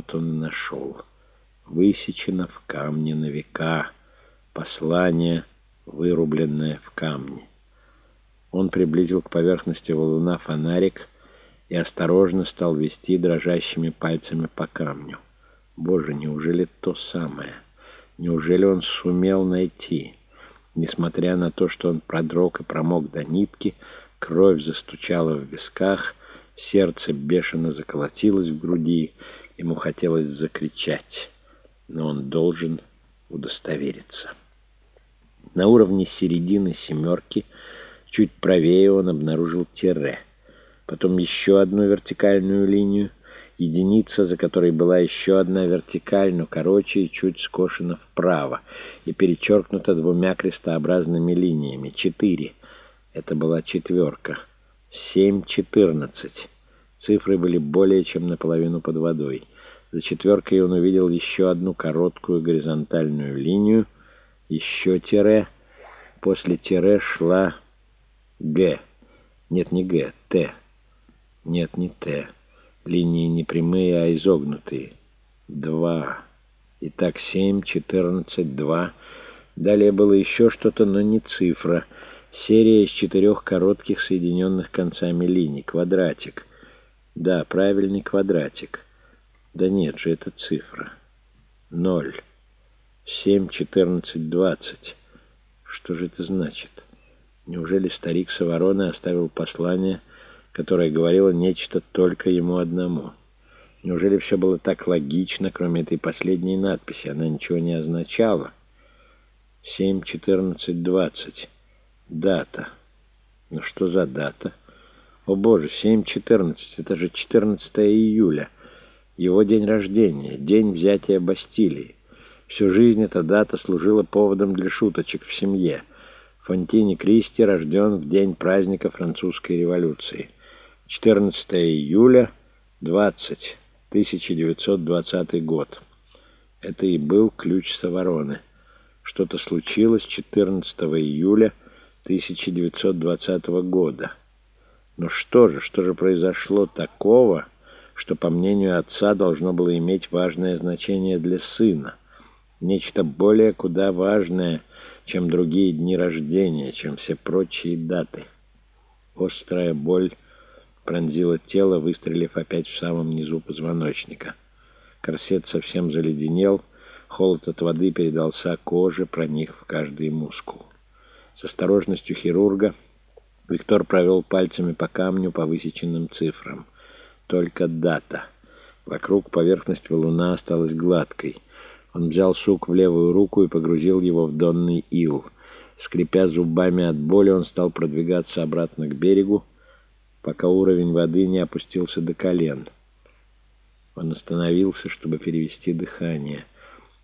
вот он и нашел. Высечено в камне на века. Послание, вырубленное в камне. Он приблизил к поверхности валуна фонарик и осторожно стал вести дрожащими пальцами по камню. Боже, неужели то самое? Неужели он сумел найти? Несмотря на то, что он продрог и промок до нитки, кровь застучала в висках, сердце бешено заколотилось в груди, ему хотелось закричать, но он должен удостовериться. На уровне середины семерки, чуть правее, он обнаружил тире, потом еще одну вертикальную линию, единица, за которой была еще одна вертикаль, но короче и чуть скошена вправо, и перечеркнута двумя крестообразными линиями. Четыре. Это была четверка. Семь, четырнадцать. Цифры были более чем наполовину под водой. За четверкой он увидел еще одну короткую горизонтальную линию, еще тире. После тире шла «Г». Нет, не «Г», «Т». Нет, не «Т». Линии не прямые, а изогнутые. Два. Итак, семь, четырнадцать, два. Далее было еще что-то, но не цифра. Серия из четырех коротких соединенных концами линий. Квадратик. Да, правильный квадратик. Да нет же, это цифра. Ноль. Семь, четырнадцать, двадцать. Что же это значит? Неужели старик Саварона оставил послание которая говорила нечто только ему одному. Неужели все было так логично, кроме этой последней надписи? Она ничего не означала. 7.14.20. Дата. Ну что за дата? О боже, 7.14. Это же 14 июля. Его день рождения, день взятия Бастилии. Всю жизнь эта дата служила поводом для шуточек в семье. Фонтини Кристи рожден в день праздника французской революции. 14 июля 20 1920 год. Это и был ключ Савороны. Что-то случилось 14 июля 1920 года. Но что же, что же произошло такого, что, по мнению отца, должно было иметь важное значение для сына? Нечто более куда важное, чем другие дни рождения, чем все прочие даты. Острая боль пронзила тело, выстрелив опять в самом низу позвоночника. Корсет совсем заледенел, холод от воды передался коже, проник в каждый мускул. С осторожностью хирурга Виктор провел пальцами по камню по высеченным цифрам. Только дата. Вокруг поверхность валуна осталась гладкой. Он взял сук в левую руку и погрузил его в донный ил. Скрипя зубами от боли, он стал продвигаться обратно к берегу, пока уровень воды не опустился до колен. Он остановился, чтобы перевести дыхание,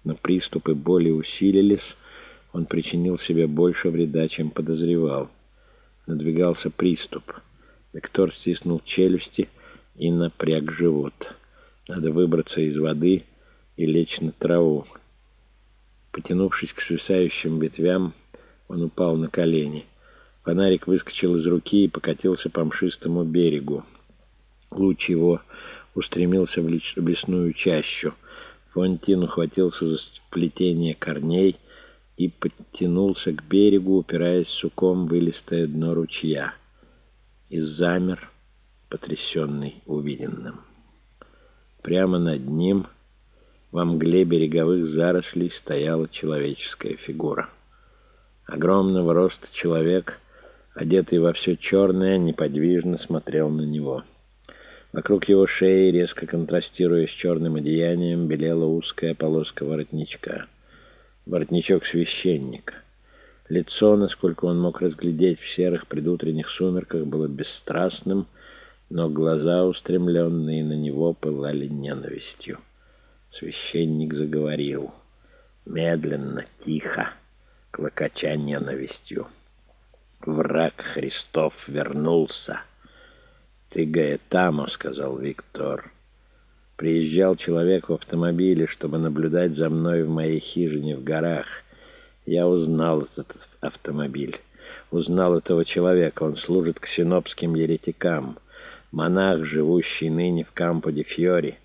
но приступы боли усилились, он причинил себе больше вреда, чем подозревал. Надвигался приступ. Виктор стиснул челюсти и напряг живот. Надо выбраться из воды и лечь на траву. Потянувшись к свисающим ветвям, он упал на колени — Фонарик выскочил из руки и покатился по мшистому берегу. Луч его устремился в лесную чащу. Фонтин ухватился за сплетение корней и подтянулся к берегу, упираясь суком в вылистое дно ручья. И замер, потрясенный увиденным. Прямо над ним, во мгле береговых зарослей, стояла человеческая фигура. Огромного роста человек — одетый во все черное, неподвижно смотрел на него. Вокруг его шеи, резко контрастируя с черным одеянием, белела узкая полоска воротничка. Воротничок священника. Лицо, насколько он мог разглядеть в серых предутренних сумерках, было бесстрастным, но глаза, устремленные на него, пылали ненавистью. Священник заговорил. Медленно, тихо, клокоча ненавистью. Враг Христов вернулся. «Ты Гаэтамо», — сказал Виктор. «Приезжал человек в автомобиле, чтобы наблюдать за мной в моей хижине в горах. Я узнал этот автомобиль. Узнал этого человека. Он служит ксенопским еретикам. Монах, живущий ныне в Кампо-де-Фьори.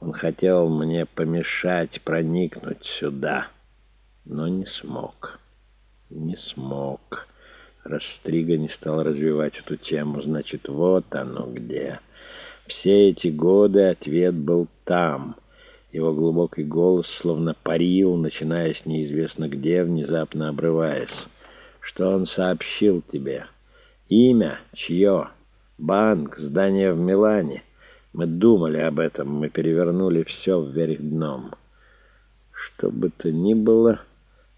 Он хотел мне помешать проникнуть сюда, но не смог. Не смог. Растрига не стал развивать эту тему. Значит, вот оно где. Все эти годы ответ был там. Его глубокий голос словно парил, начинаясь неизвестно где, внезапно обрываясь. Что он сообщил тебе? Имя? Чье? Банк? Здание в Милане? Мы думали об этом, мы перевернули все вверх дном. Что бы то ни было,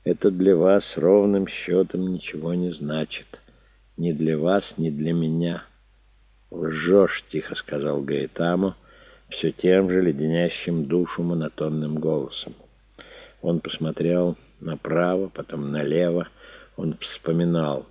это для вас ровным счетом ничего не значит. Ни для вас, ни для меня. «Лжешь», — тихо сказал Гаэтамо, все тем же леденящим душу монотонным голосом. Он посмотрел направо, потом налево. Он вспоминал.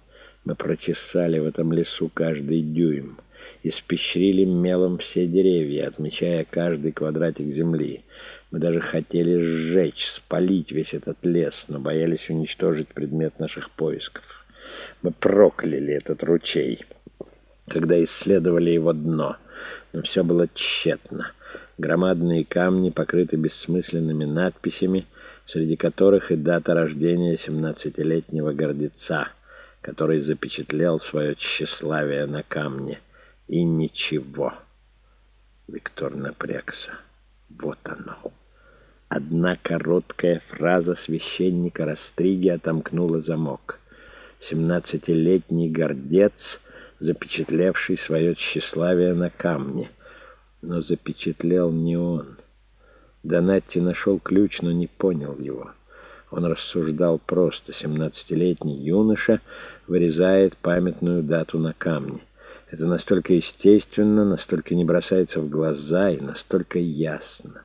Мы прочесали в этом лесу каждый дюйм испещрили мелом все деревья, отмечая каждый квадратик земли. Мы даже хотели сжечь, спалить весь этот лес, но боялись уничтожить предмет наших поисков. Мы прокляли этот ручей, когда исследовали его дно, но все было тщетно. Громадные камни покрыты бессмысленными надписями, среди которых и дата рождения семнадцатилетнего гордеца, который запечатлел свое тщеславие на камне — и ничего. Виктор напрягся. Вот оно. Одна короткая фраза священника Растриги отомкнула замок. Семнадцатилетний гордец, запечатлевший свое тщеславие на камне. Но запечатлел не он. Донатти нашел ключ, но не понял его. Он рассуждал просто. Семнадцатилетний юноша вырезает памятную дату на камне. Это настолько естественно, настолько не бросается в глаза и настолько ясно.